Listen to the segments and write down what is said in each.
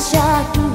下。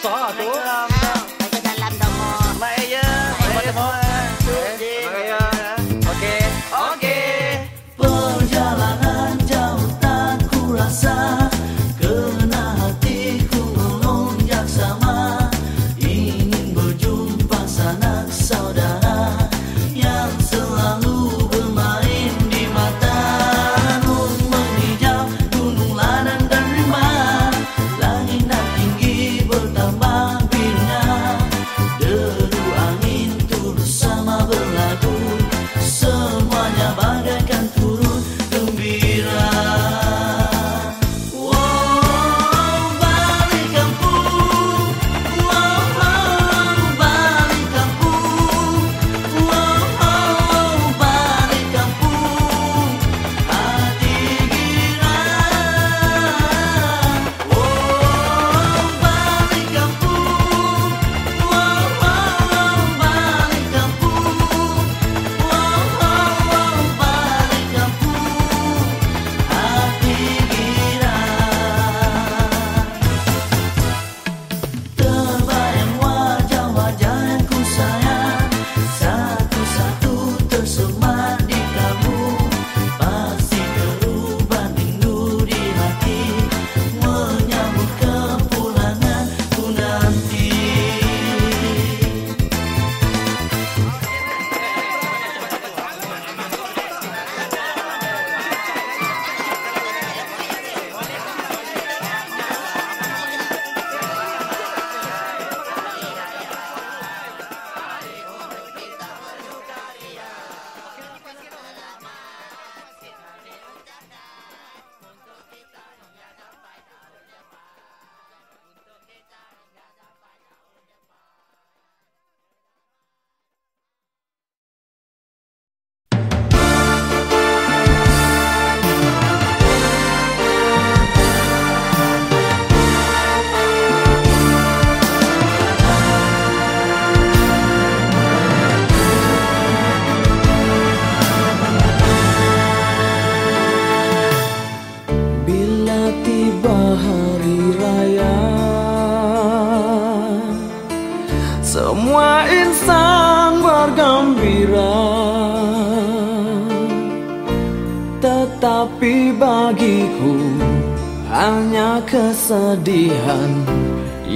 啥多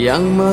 Yang ma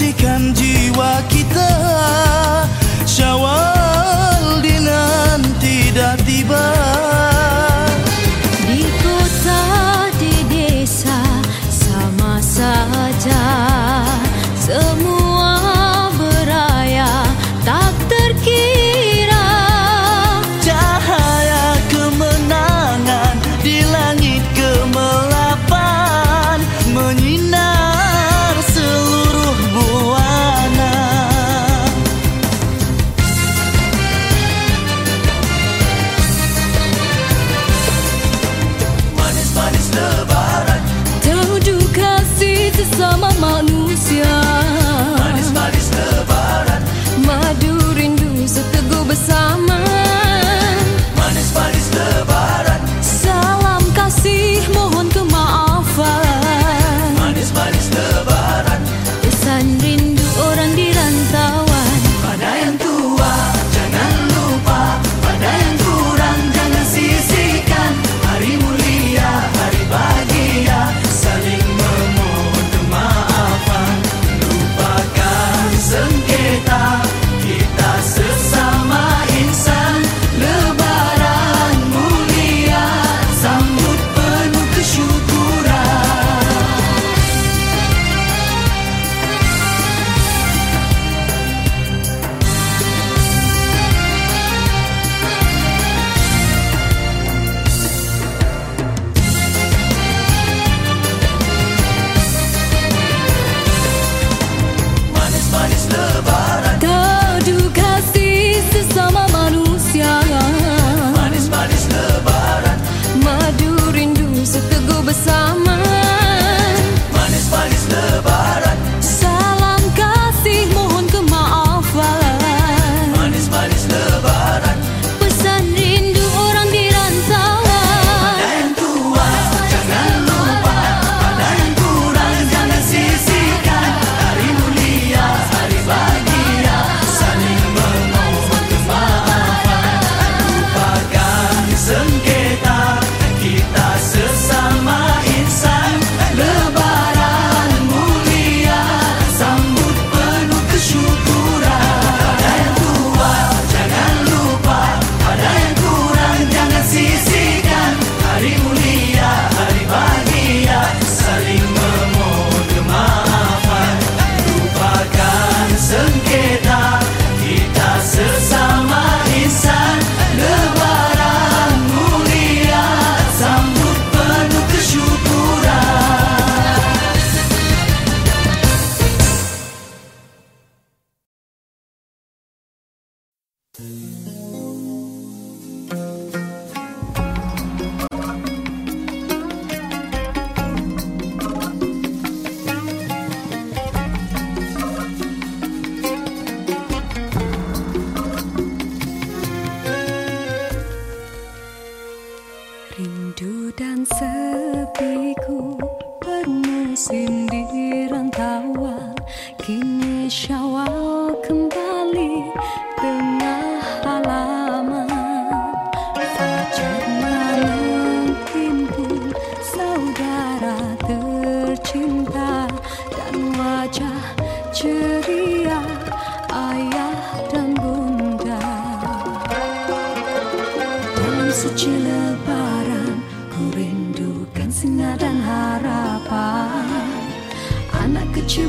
bersihkan jiwa kita.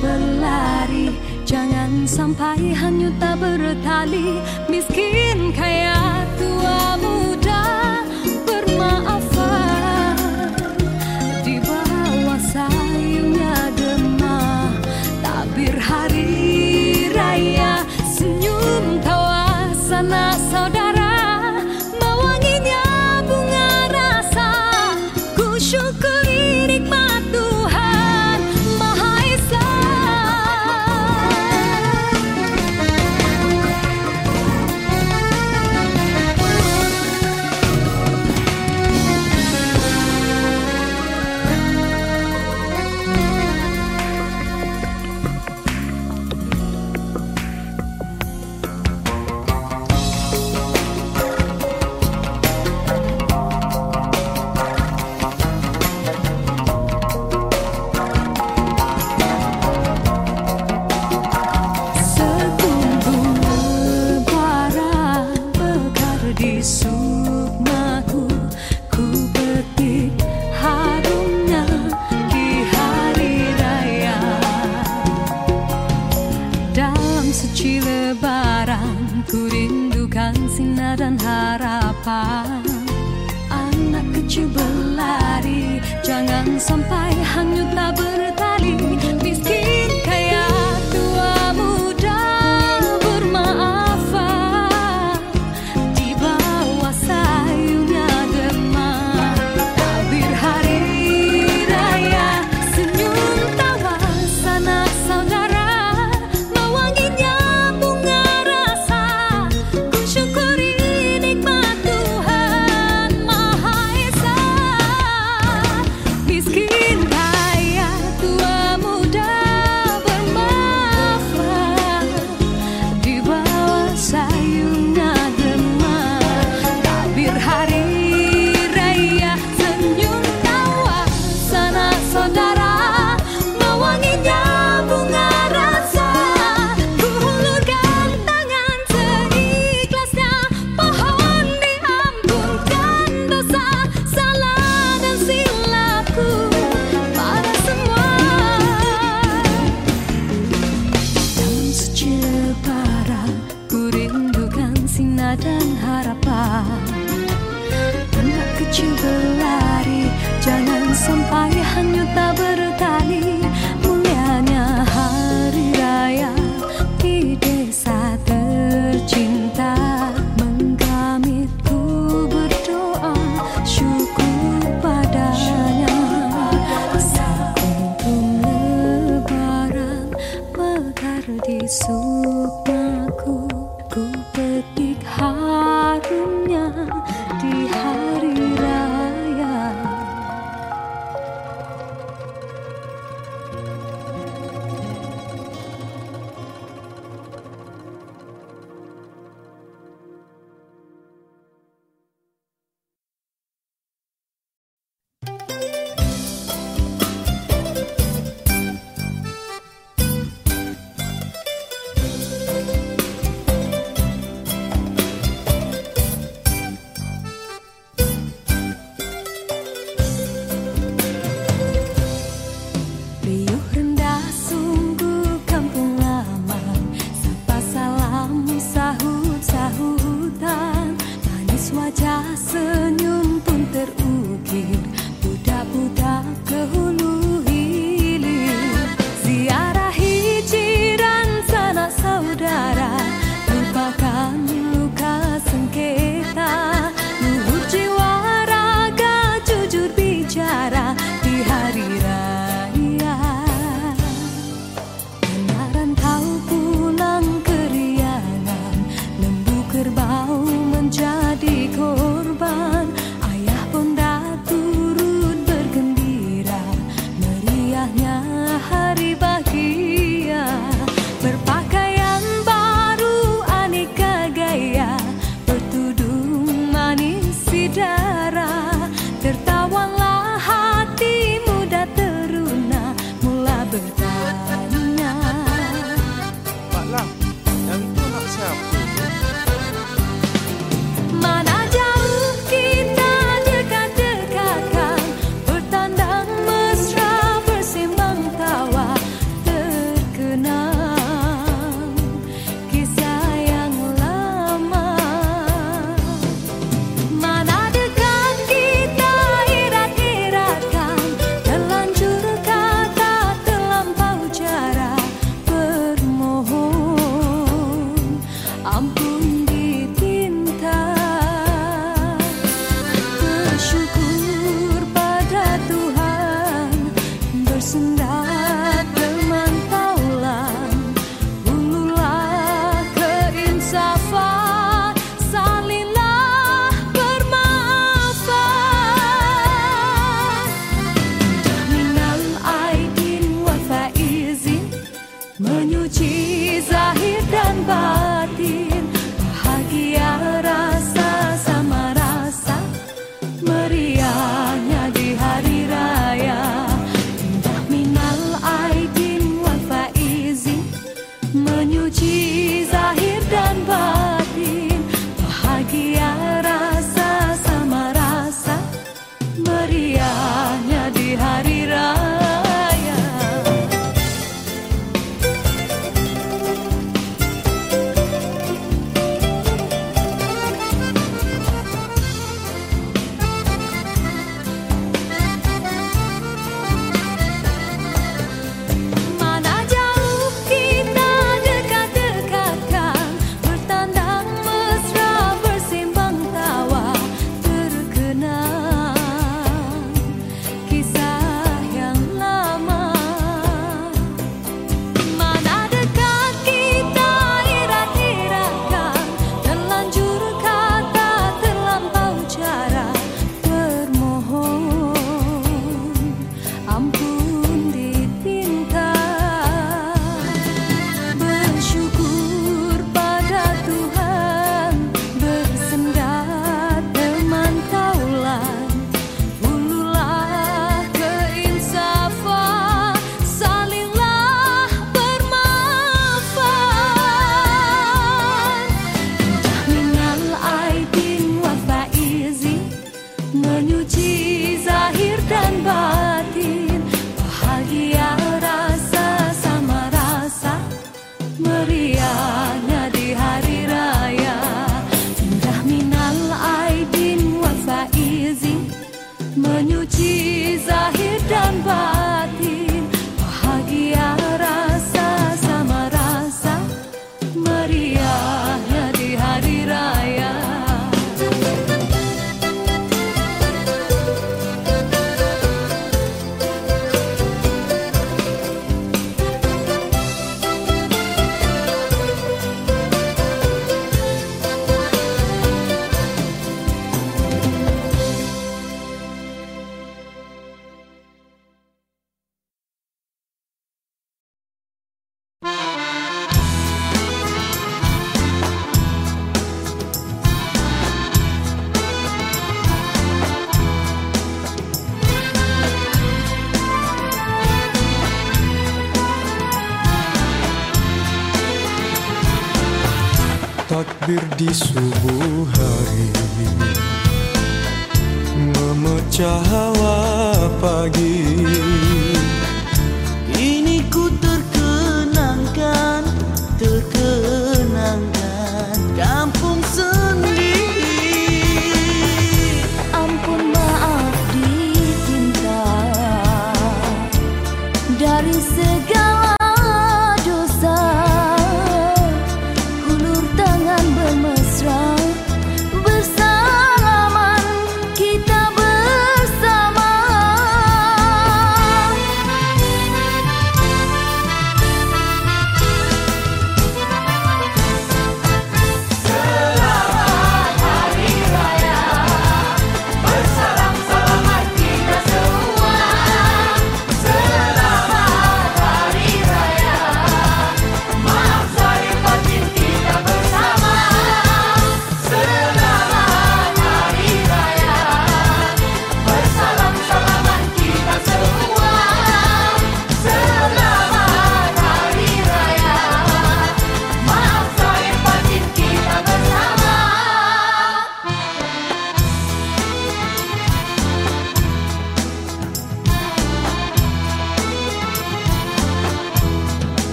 berlari. Jangan sampai hanyut tak bertali. Miskin kaya tua muda Bermaaf.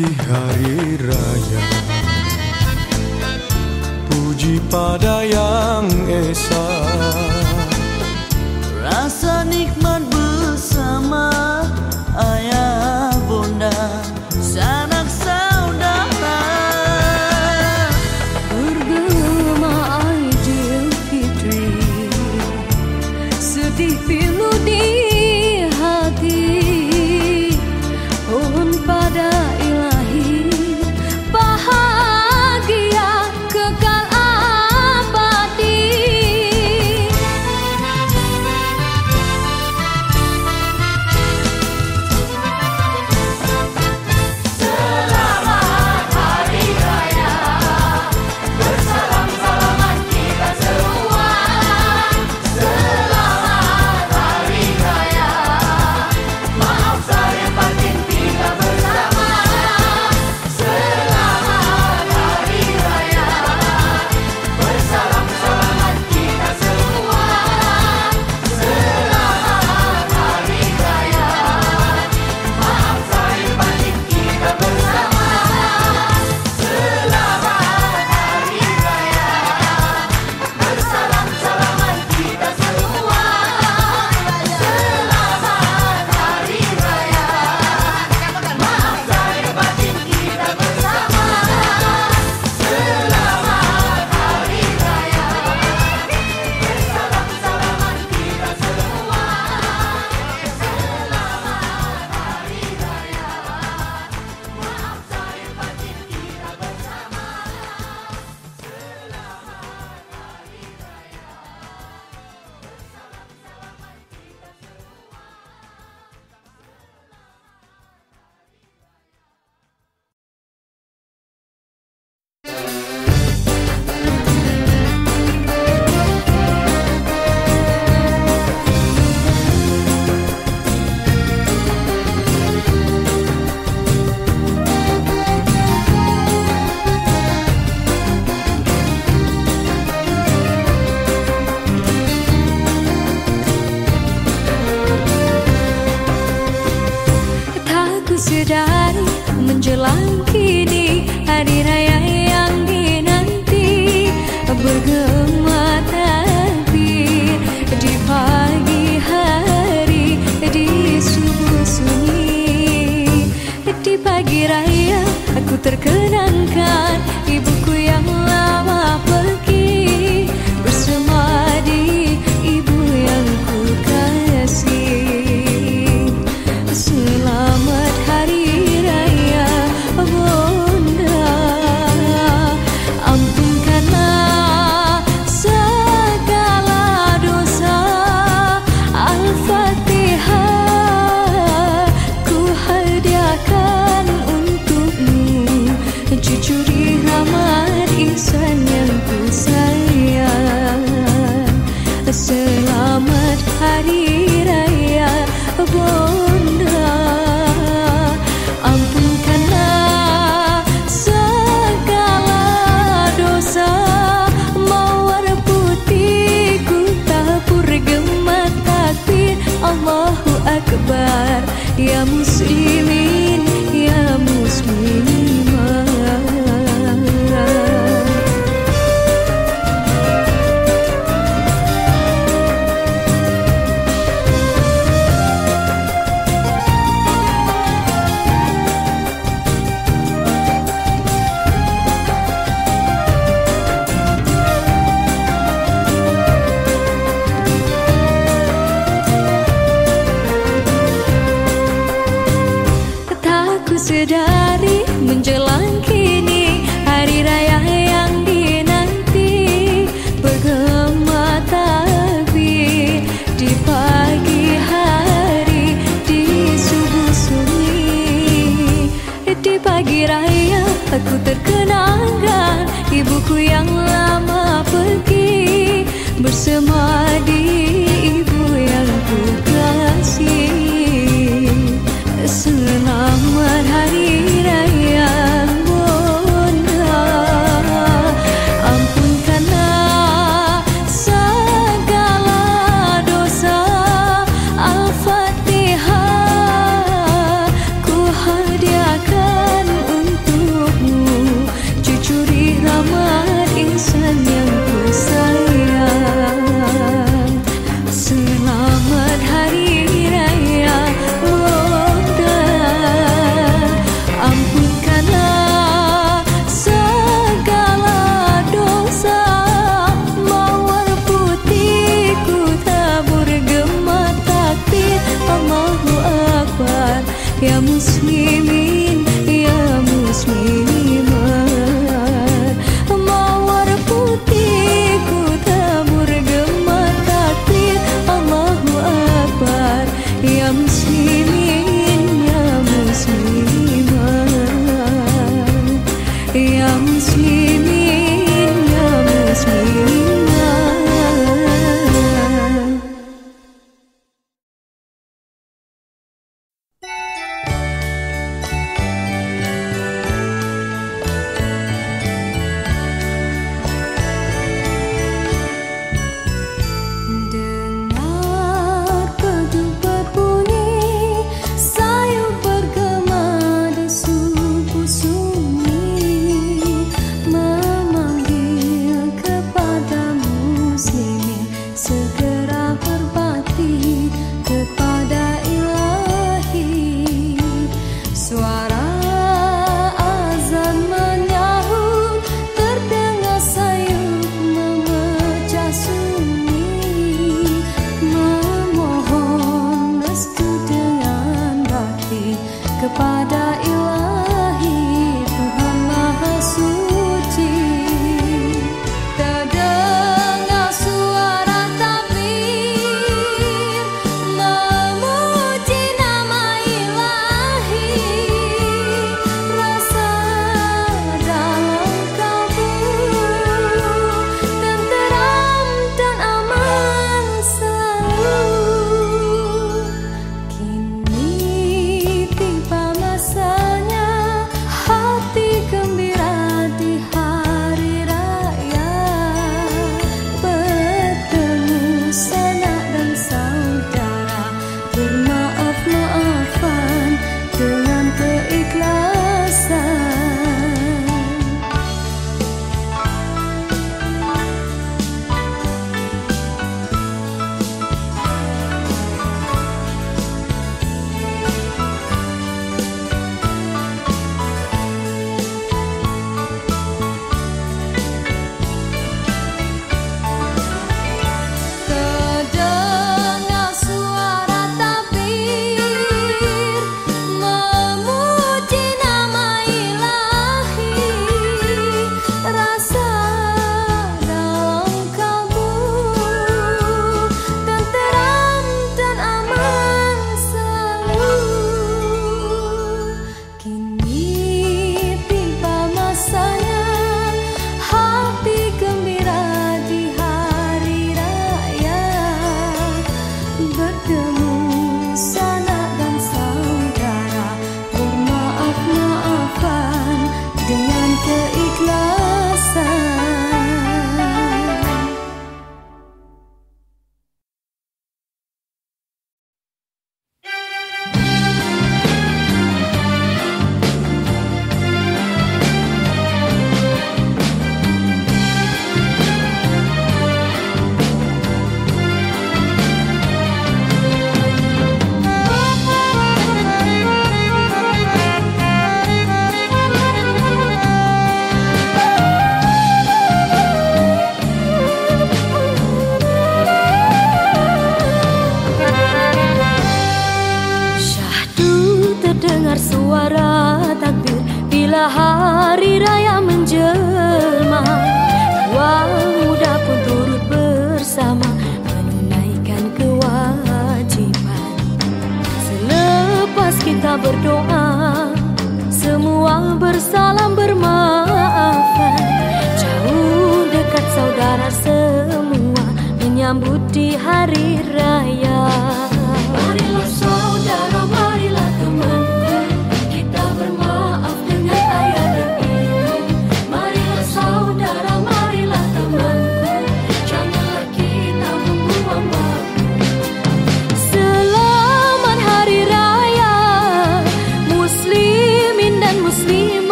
Di hari raya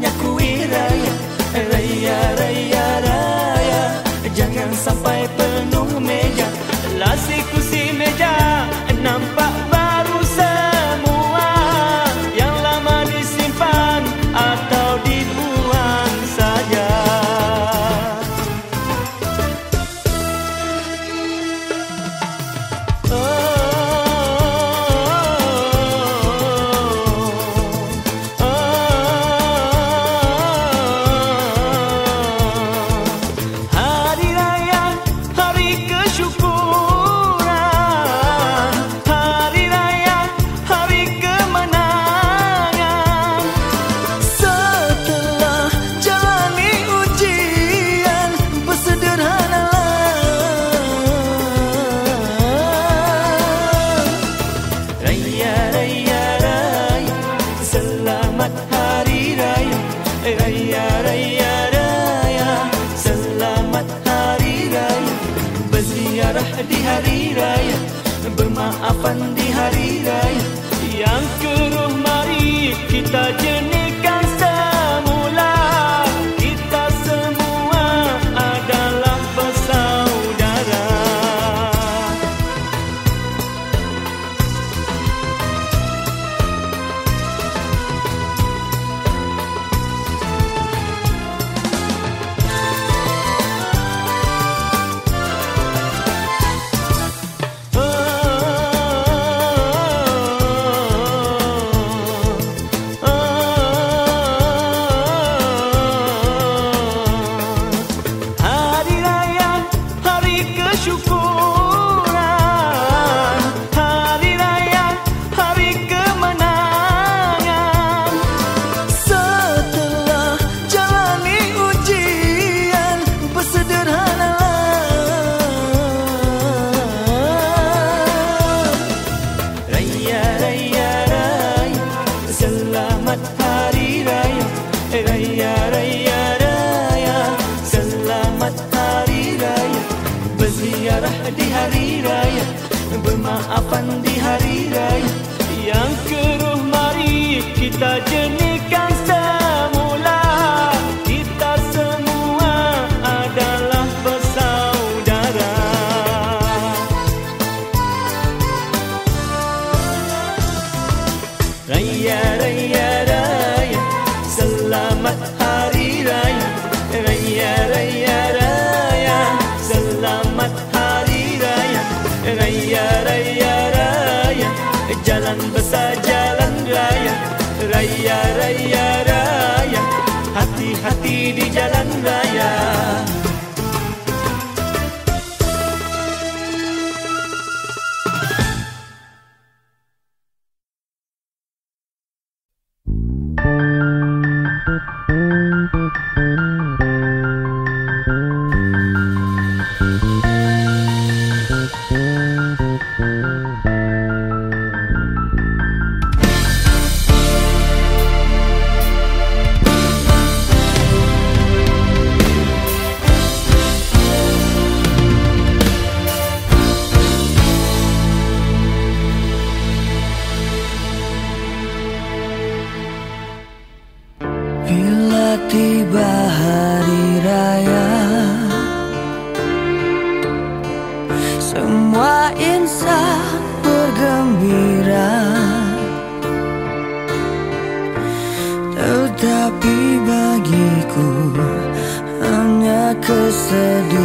nya nya raya raya. The. Tapi bagiku hanya kesedihan